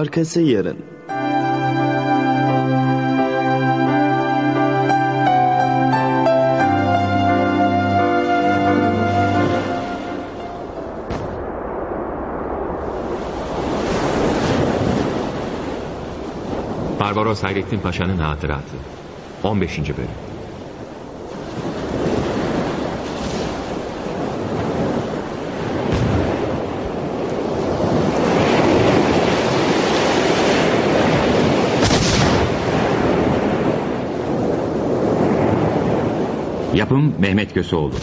Arkası yarın. Barbaros Hayrettin Paşa'nın hatıratı 15. bölüm Yapım Mehmet Köseoğlu.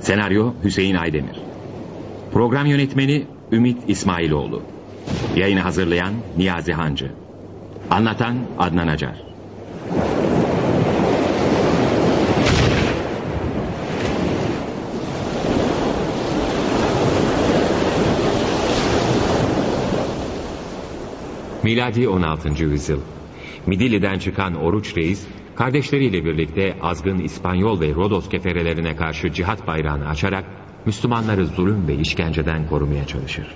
Senaryo Hüseyin Aydemir. Program yönetmeni Ümit İsmailoğlu. Yayını hazırlayan Niyazi Hancı. Anlatan Adnan Acar. Miladi 16. yüzyıl. Midilli'den çıkan Oruç Reis kardeşleriyle birlikte azgın İspanyol ve Rodos keferelerine karşı cihat bayrağını açarak Müslümanları zulüm ve işkenceden korumaya çalışır.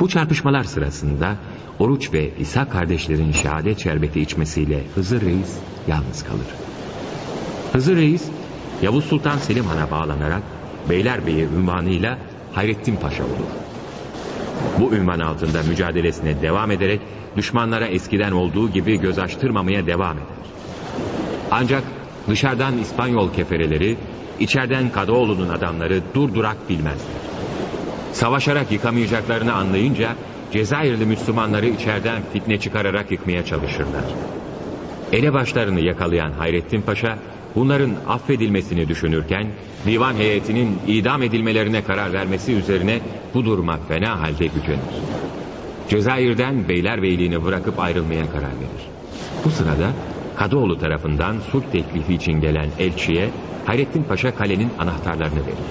Bu çarpışmalar sırasında Oruç ve İsa kardeşlerin şehadet şerbeti içmesiyle Hızır Reis yalnız kalır. Hızır Reis, Yavuz Sultan Selim Han'a bağlanarak Beylerbeyi ünvanıyla Hayrettin Paşa olur. Bu ünvan altında mücadelesine devam ederek düşmanlara eskiden olduğu gibi göz açtırmamaya devam eder. Ancak dışarıdan İspanyol kefereleri, içeriden Kadıoğlu'nun adamları durdurak bilmezler. Savaşarak yıkamayacaklarını anlayınca Cezayirli Müslümanları içeriden fitne çıkararak yıkmaya çalışırlar. Elebaşlarını yakalayan Hayrettin Paşa bunların affedilmesini düşünürken divan heyetinin idam edilmelerine karar vermesi üzerine bu duruma fena halde gücenir. Cezayir'den Beylerbeyliğini bırakıp ayrılmaya karar verir. Bu sırada Kadıoğlu tarafından sulh teklifi için gelen elçiye Hayrettin Paşa kalenin anahtarlarını verir.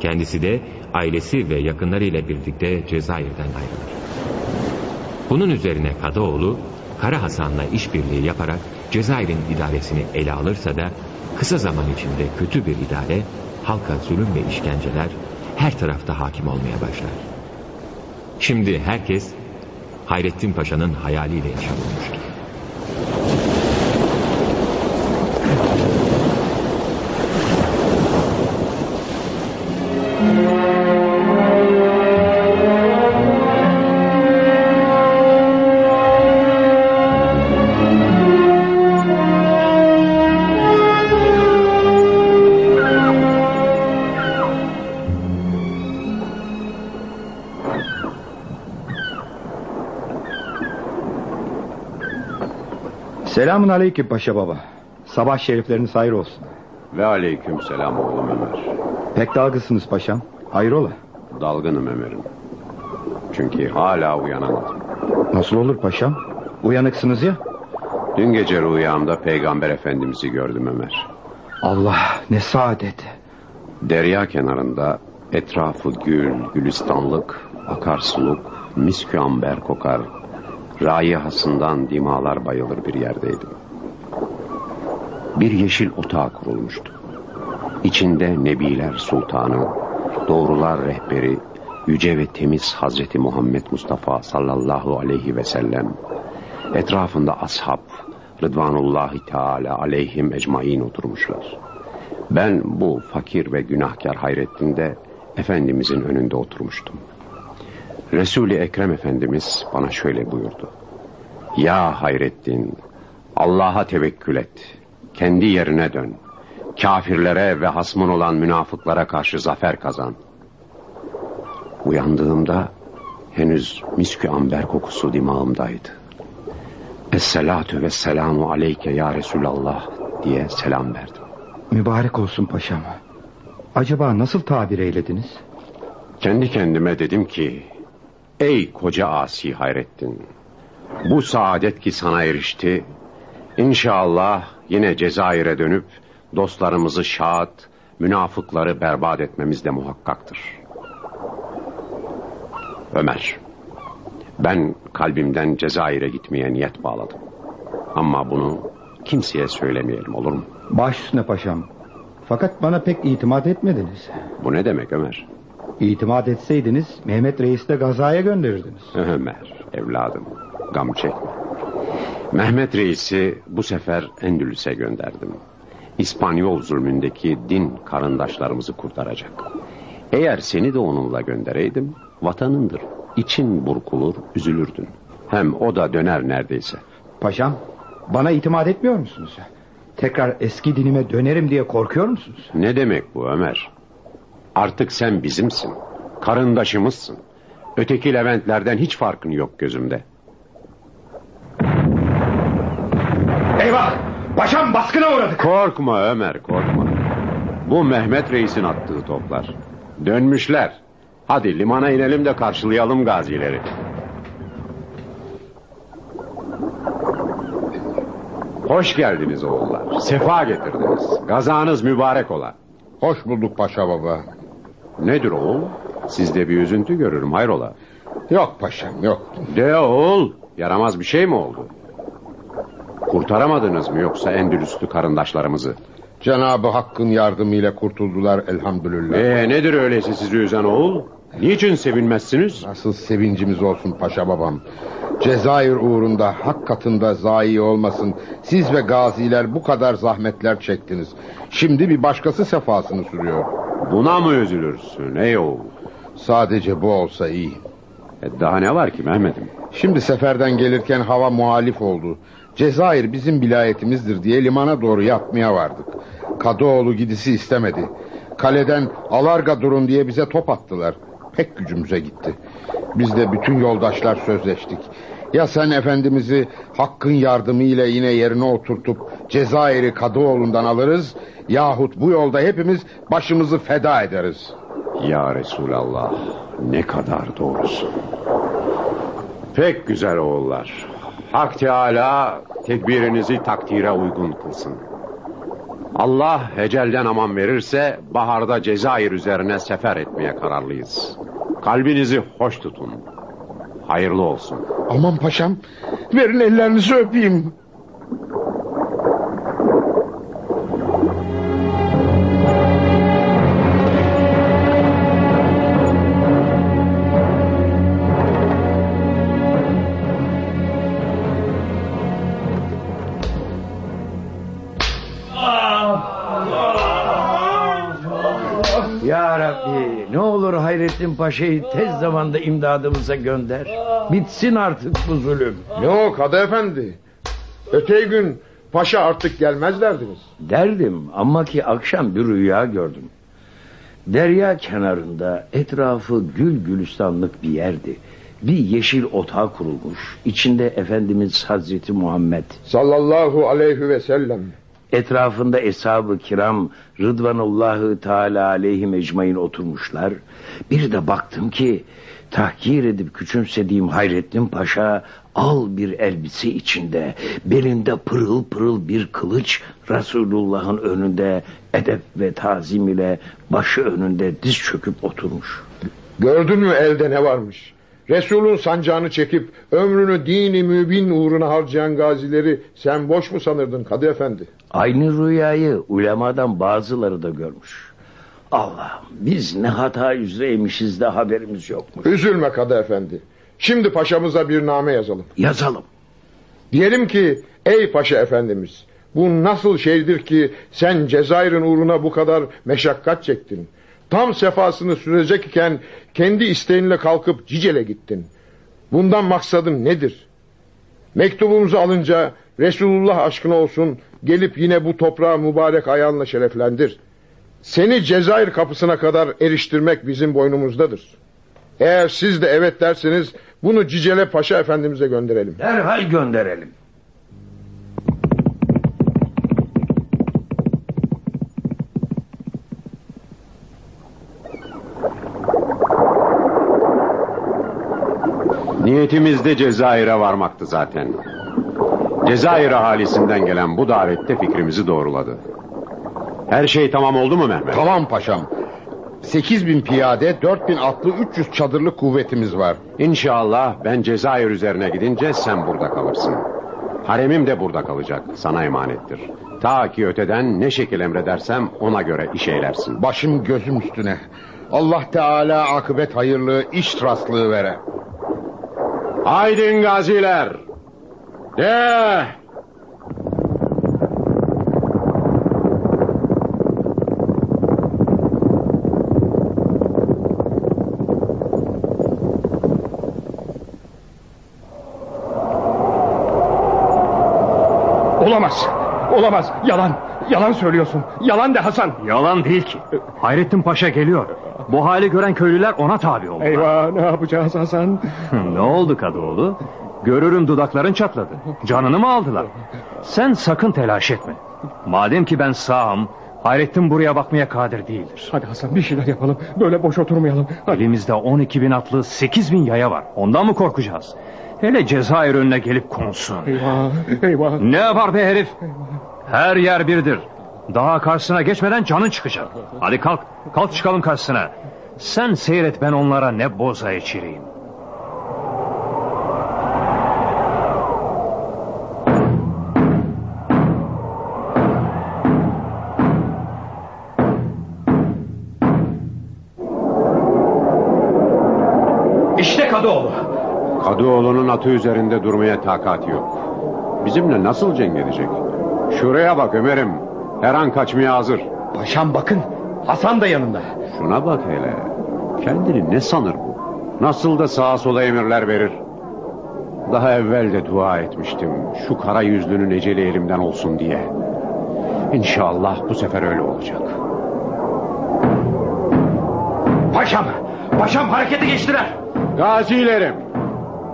Kendisi de ailesi ve yakınlarıyla birlikte Cezayir'den ayrılır. Bunun üzerine Kadıoğlu Kara Hasan'la işbirliği yaparak Cezayir'in idaresini ele alırsa da kısa zaman içinde kötü bir idare, halka zulüm ve işkenceler her tarafta hakim olmaya başlar. Şimdi herkes Hayrettin Paşa'nın hayaliyle yaşam Selamun aleyküm paşa baba. Sabah şerifleriniz hayır olsun. Ve aleyküm selam oğlum Ömer. Pek dalgısınız paşam. Hayrola? Dalgınım Ömer'im. Çünkü hala uyanamadım. Nasıl olur paşam? Uyanıksınız ya. Dün gece rüyamda Peygamber Efendimiz'i gördüm Ömer. Allah ne saadet. Derya kenarında etrafı gül, gülistanlık, akarsuluk, miskü amber kokar. Rayihasından dimalar bayılır bir yerdeydim. Bir yeşil otağı kurulmuştu. İçinde Nebiler Sultanı, Doğrular Rehberi, Yüce ve Temiz Hazreti Muhammed Mustafa sallallahu aleyhi ve sellem, etrafında ashab, Rıdvanullahi Teala aleyhim ecmain oturmuşlar. Ben bu fakir ve günahkar Hayrettin'de Efendimizin önünde oturmuştum. Resul-i Ekrem Efendimiz bana şöyle buyurdu. Ya Hayrettin, Allah'a tevekkül et. Kendi yerine dön. Kafirlere ve hasmın olan münafıklara karşı zafer kazan. Uyandığımda henüz miskü amber kokusu dimağımdaydı. Esselatu ve selamu aleyke ya Resulallah diye selam verdim. Mübarek olsun paşam. Acaba nasıl tabir eylediniz? Kendi kendime dedim ki Ey koca asi Hayrettin Bu saadet ki sana erişti İnşallah yine Cezayir'e dönüp Dostlarımızı şahat Münafıkları berbat etmemiz de muhakkaktır Ömer Ben kalbimden Cezayir'e gitmeye niyet bağladım Ama bunu kimseye söylemeyelim olur mu? Baş üstüne paşam. Fakat bana pek itimat etmediniz. Bu ne demek Ömer? İtimat etseydiniz Mehmet Reis'i de gazaya gönderirdiniz. Ömer evladım gam çekme. Mehmet Reis'i bu sefer Endülüs'e gönderdim. İspanyol zulmündeki din karındaşlarımızı kurtaracak. Eğer seni de onunla göndereydim vatanındır. İçin burkulur üzülürdün. Hem o da döner neredeyse. Paşam bana itimat etmiyor musunuz? Tekrar eski dinime dönerim diye korkuyor musunuz? Ne demek bu Ömer? Artık sen bizimsin. Karındaşımızsın. Öteki Leventlerden hiç farkın yok gözümde. Eyvah! Paşam baskına uğradık. Korkma Ömer korkma. Bu Mehmet Reis'in attığı toplar. Dönmüşler. Hadi limana inelim de karşılayalım gazileri. Hoş geldiniz oğullar. Sefa getirdiniz. Gazanız mübarek ola. Hoş bulduk paşa baba. Nedir oğul? Sizde bir üzüntü görürüm hayrola. Yok paşam yok. De oğul. Yaramaz bir şey mi oldu? Kurtaramadınız mı yoksa Endülüslü karındaşlarımızı? Cenabı Hakk'ın yardımıyla kurtuldular elhamdülillah. Ee, nedir öyleyse sizi üzen oğul? Niçin sevinmezsiniz? Nasıl sevincimiz olsun paşa babam. Cezayir uğrunda hak katında zayi olmasın. Siz ve gaziler bu kadar zahmetler çektiniz. Şimdi bir başkası sefasını sürüyor. Buna mı üzülürsün ey oğul? Sadece bu olsa iyi. E daha ne var ki Mehmet'im? Şimdi seferden gelirken hava muhalif oldu. Cezayir bizim vilayetimizdir diye limana doğru yatmaya vardık. Kadıoğlu gidisi istemedi. Kaleden alarga durun diye bize top attılar. Pek gücümüze gitti. Biz de bütün yoldaşlar sözleştik. Ya sen efendimizi hakkın yardımıyla yine yerine oturtup Cezayir'i Kadıoğlu'ndan alırız... ...yahut bu yolda hepimiz başımızı feda ederiz. Ya Resulallah ne kadar doğrusu. Pek güzel oğullar. Hak Teala tedbirinizi takdire uygun kılsın. Allah ecelden aman verirse baharda Cezayir üzerine sefer etmeye kararlıyız. Kalbinizi hoş tutun. Hayırlı olsun. Aman paşam verin ellerinizi öpeyim. Hayrettin Paşa'yı tez zamanda imdadımıza gönder. Bitsin artık bu zulüm. Ne o Kadı Efendi? Öteki gün paşa artık gelmez derdiniz. Derdim ama ki akşam bir rüya gördüm. Derya kenarında etrafı gül gülistanlık bir yerdi. Bir yeşil otağı kurulmuş. İçinde Efendimiz Hazreti Muhammed. Sallallahu aleyhi ve sellem. Etrafında eshab-ı kiram Rıdvanullahı Teala aleyhi mecmain oturmuşlar. Bir de baktım ki tahkir edip küçümsediğim Hayrettin Paşa al bir elbise içinde belinde pırıl pırıl bir kılıç Resulullah'ın önünde edep ve tazim ile başı önünde diz çöküp oturmuş. Gördün mü elde ne varmış? Resul'ün sancağını çekip ömrünü dini mübin uğruna harcayan gazileri sen boş mu sanırdın Kadı Efendi? Aynı rüyayı ulemadan bazıları da görmüş. Allah'ım biz ne hata üzereymişiz de haberimiz yokmuş. Üzülme Kadı Efendi. Şimdi paşamıza bir name yazalım. Yazalım. Diyelim ki ey paşa efendimiz bu nasıl şeydir ki sen Cezayir'in uğruna bu kadar meşakkat çektin. Tam sefasını sürecek iken kendi isteğinle kalkıp Cicel'e gittin. Bundan maksadın nedir? Mektubumuzu alınca Resulullah aşkına olsun gelip yine bu toprağı mübarek ayağınla şereflendir. Seni Cezayir kapısına kadar eriştirmek bizim boynumuzdadır. Eğer siz de evet derseniz bunu Cicele Paşa Efendimiz'e gönderelim. Derhal gönderelim. Niyetimiz de Cezayir'e varmaktı zaten. Cezayir ahalisinden gelen bu davette fikrimizi doğruladı. Her şey tamam oldu mu Mehmet? Tamam paşam. 8 bin piyade, 4 bin atlı, 300 çadırlı kuvvetimiz var. İnşallah ben Cezayir üzerine gidince sen burada kalırsın. Haremim de burada kalacak. Sana emanettir. Ta ki öteden ne şekil emredersem ona göre iş eylersin. Başım gözüm üstüne. Allah Teala akıbet hayırlı iş rastlığı vere. Haydin gaziler. De. Olamaz. Olamaz. Yalan. Yalan söylüyorsun. Yalan de Hasan. Yalan değil ki. Hayrettin Paşa geliyor. Bu hali gören köylüler ona tabi oldu. Eyvah ne yapacağız Hasan? ne oldu Kadıoğlu? Görürüm dudakların çatladı. Canını mı aldılar? Sen sakın telaş etme. Madem ki ben sağım, Hayrettin buraya bakmaya kadir değildir. Hadi Hasan bir şeyler yapalım. Böyle boş oturmayalım. Hadi. Elimizde 12 bin atlı 8 bin yaya var. Ondan mı korkacağız? Hele Cezayir önüne gelip konsun. Eyvah. Eyvah. Ne yapar be herif? Her yer birdir. Daha karşısına geçmeden canın çıkacak. Hadi kalk, kalk çıkalım karşısına. Sen seyret ben onlara ne boza içireyim. Kadıoğlu'nun atı üzerinde durmaya takati yok. Bizimle nasıl cenk edecek? Şuraya bak Ömer'im. Her an kaçmaya hazır. Paşam bakın. Hasan da yanında. Şuna bak hele. Kendini ne sanır bu? Nasıl da sağa sola emirler verir. Daha evvel de dua etmiştim. Şu kara yüzlünün eceli elimden olsun diye. İnşallah bu sefer öyle olacak. Paşam. Paşam harekete geçtiler. Gazilerim.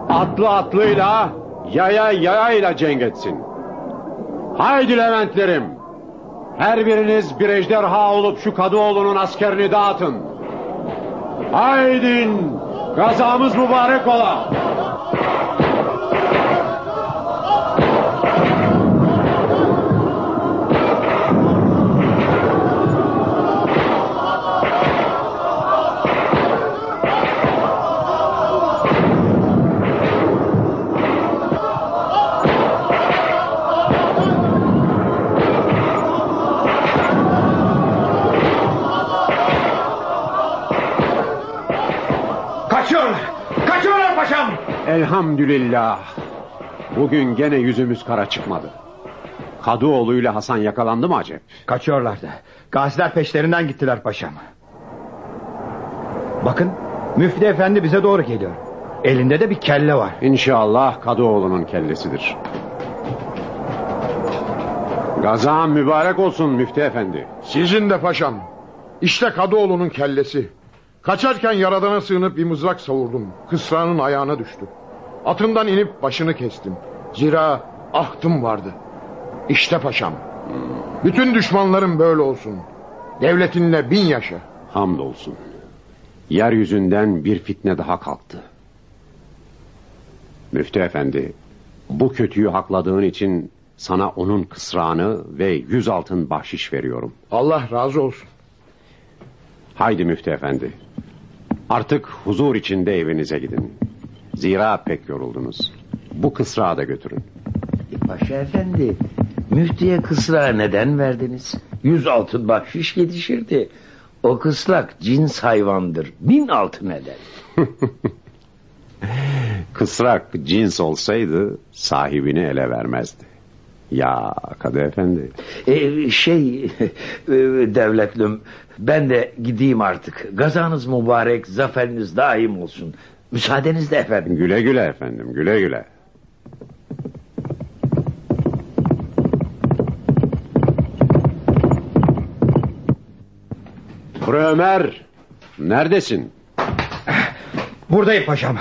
Atlı atlıyla, yaya yayayla cenk etsin. Haydi Leventlerim. Her biriniz bir ejderha olup şu Kadıoğlu'nun askerini dağıtın. Haydin. Gazamız mübarek ola. Elhamdülillah. Bugün gene yüzümüz kara çıkmadı. Kadıoğlu ile Hasan yakalandı mı acep? Kaçıyorlardı. Gaziler peşlerinden gittiler paşam. Bakın müftü efendi bize doğru geliyor. Elinde de bir kelle var. İnşallah Kadıoğlu'nun kellesidir. Gazan mübarek olsun müftü efendi. Sizin de paşam. İşte Kadıoğlu'nun kellesi. Kaçarken yaradana sığınıp bir mızrak savurdum. Kısra'nın ayağına düştü. Atından inip başını kestim. Zira ahtım vardı. İşte paşam. Bütün düşmanlarım böyle olsun. Devletinle bin yaşa. Hamdolsun. Yeryüzünden bir fitne daha kalktı. Müftü efendi, bu kötüyü hakladığın için sana onun kısrağını ve yüz altın bahşiş veriyorum. Allah razı olsun. Haydi müftü efendi. Artık huzur içinde evinize gidin. Zira pek yoruldunuz. Bu kısrağı da götürün. Paşa efendi, müftüye kısra neden verdiniz? Yüz altın bahşiş yetişirdi. O kıslak cins hayvandır. Bin altın eder. Kısrak cins olsaydı sahibini ele vermezdi. Ya Kadı Efendi. Ee, şey, e, devletlüm, ben de gideyim artık. Gazanız mübarek, zaferiniz daim olsun. Müsaadenizle efendim. Güle güle efendim güle güle. Bre Ömer. Neredesin? Buradayım paşam.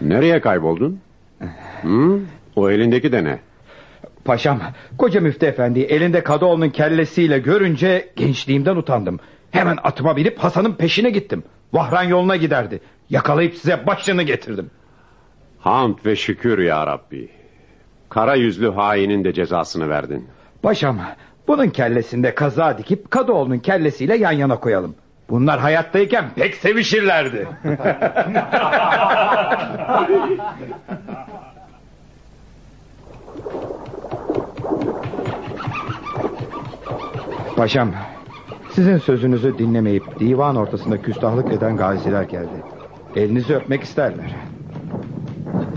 Nereye kayboldun? Hı? O elindeki de ne? Paşam koca müftü efendi elinde Kadıoğlu'nun kellesiyle görünce gençliğimden utandım. Hemen atıma binip Hasan'ın peşine gittim. Vahran yoluna giderdi. Yakalayıp size başını getirdim. Hamd ve şükür ya Rabbi. Kara yüzlü hainin de cezasını verdin. Paşam bunun kellesinde kaza dikip Kadıoğlu'nun kellesiyle yan yana koyalım. Bunlar hayattayken pek sevişirlerdi. Paşam, sizin sözünüzü dinlemeyip divan ortasında küstahlık eden gaziler geldi. Elinizi öpmek isterler.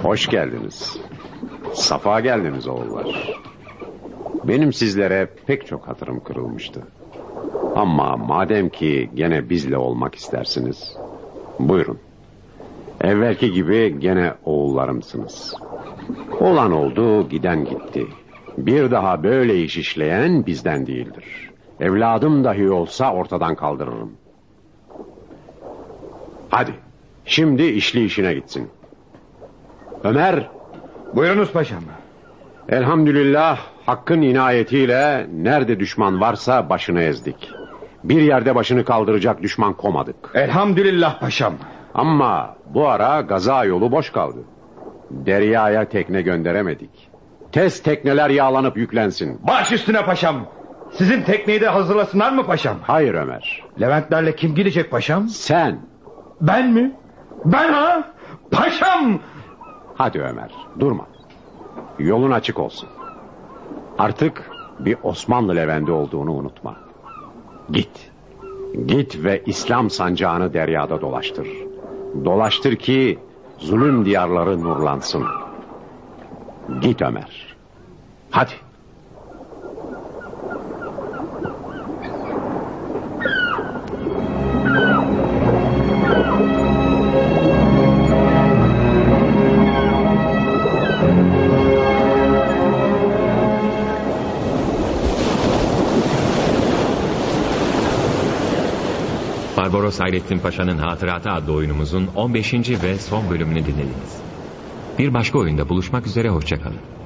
Hoş geldiniz. Safa geldiniz oğullar. Benim sizlere pek çok hatırım kırılmıştı. Ama madem ki gene bizle olmak istersiniz, buyurun. Evvelki gibi gene oğullarımsınız. Olan oldu, giden gitti. Bir daha böyle iş işleyen bizden değildir. Evladım dahi olsa ortadan kaldırırım. Hadi, şimdi işli işine gitsin. Ömer, Buyurunuz paşam. Elhamdülillah hakkın inayetiyle nerede düşman varsa başını ezdik. Bir yerde başını kaldıracak düşman komadık. Elhamdülillah paşam. Ama bu ara gaza yolu boş kaldı. Deryaya tekne gönderemedik. Tez tekneler yağlanıp yüklensin. Baş üstüne paşam. Sizin tekneyi de hazırlasınlar mı paşam? Hayır Ömer. Leventlerle kim gidecek paşam? Sen. Ben mi? Ben ha? Paşam! Hadi Ömer durma. Yolun açık olsun. Artık bir Osmanlı Levendi olduğunu unutma. Git. Git ve İslam sancağını deryada dolaştır. Dolaştır ki zulüm diyarları nurlansın. Git Ömer. Hadi. Barbaros Hayrettin Paşa'nın Hatıratı adlı oyunumuzun 15. ve son bölümünü dinlediniz. Bir başka oyunda buluşmak üzere hoşçakalın.